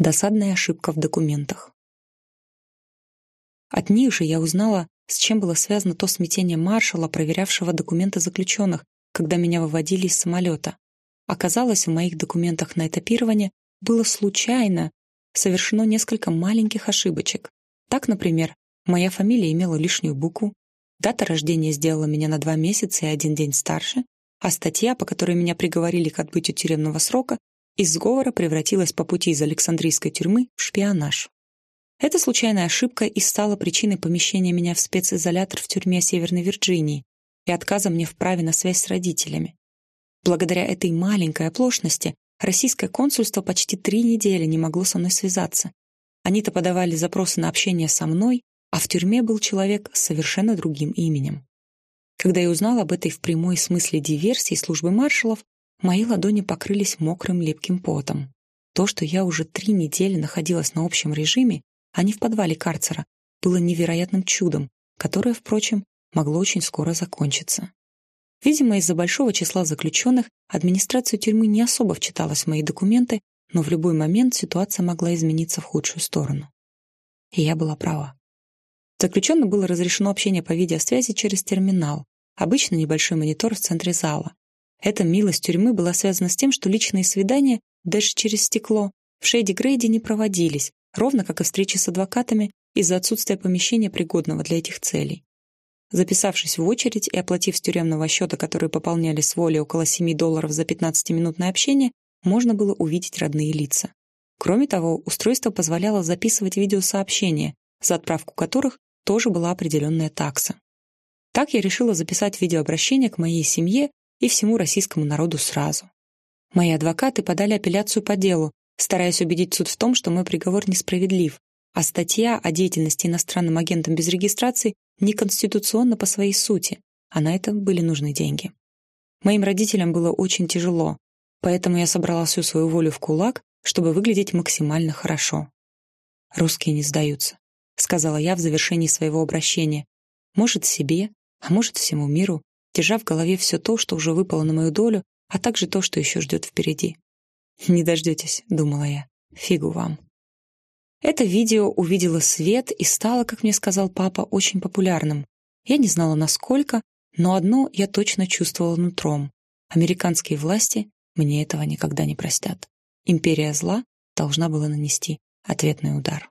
Досадная ошибка в документах. От них же я узнала, с чем было связано то смятение маршала, проверявшего документы заключенных, когда меня выводили из самолета. Оказалось, в моих документах на этапирование было случайно совершено несколько маленьких ошибочек. Так, например, моя фамилия имела лишнюю букву, дата рождения сделала меня на два месяца и один день старше, а статья, по которой меня приговорили к отбытию тюремного срока, из сговора превратилась по пути из Александрийской тюрьмы в шпионаж. Эта случайная ошибка и стала причиной помещения меня в специзолятор в тюрьме Северной Вирджинии и отказа мне в праве на связь с родителями. Благодаря этой маленькой оплошности российское консульство почти три недели не могло со мной связаться. Они-то подавали запросы на общение со мной, а в тюрьме был человек с совершенно другим именем. Когда я узнал об этой в прямой смысле диверсии службы маршалов, мои ладони покрылись мокрым липким потом. То, что я уже три недели находилась на общем режиме, а не в подвале карцера, было невероятным чудом, которое, впрочем, могло очень скоро закончиться. Видимо, из-за большого числа заключенных администрация тюрьмы не особо вчиталась в мои документы, но в любой момент ситуация могла измениться в худшую сторону. И я была права. Заключенным было разрешено общение по видеосвязи через терминал, обычно небольшой монитор в центре зала. Эта милость тюрьмы была связана с тем, что личные свидания, даже через стекло, в Шейди Грейди не проводились, ровно как и встречи с адвокатами из-за отсутствия помещения, пригодного для этих целей. Записавшись в очередь и оплатив с тюремного счета, который пополняли с воли около 7 долларов за 15-минутное общение, можно было увидеть родные лица. Кроме того, устройство позволяло записывать видеосообщения, за отправку которых тоже была определенная такса. Так я решила записать видеообращение к моей семье и всему российскому народу сразу. Мои адвокаты подали апелляцию по делу, стараясь убедить суд в том, что мой приговор несправедлив, а статья о деятельности иностранным агентом без регистрации неконституционна по своей сути, а на это были нужны деньги. Моим родителям было очень тяжело, поэтому я собрала всю свою волю в кулак, чтобы выглядеть максимально хорошо. «Русские не сдаются», — сказала я в завершении своего обращения. «Может, себе, а может, всему миру, держа в голове все то, что уже выпало на мою долю, а также то, что еще ждет впереди. «Не дождетесь», — думала я. «Фигу вам». Это видео увидело свет и стало, как мне сказал папа, очень популярным. Я не знала, насколько, но одно я точно чувствовала нутром. Американские власти мне этого никогда не простят. Империя зла должна была нанести ответный удар.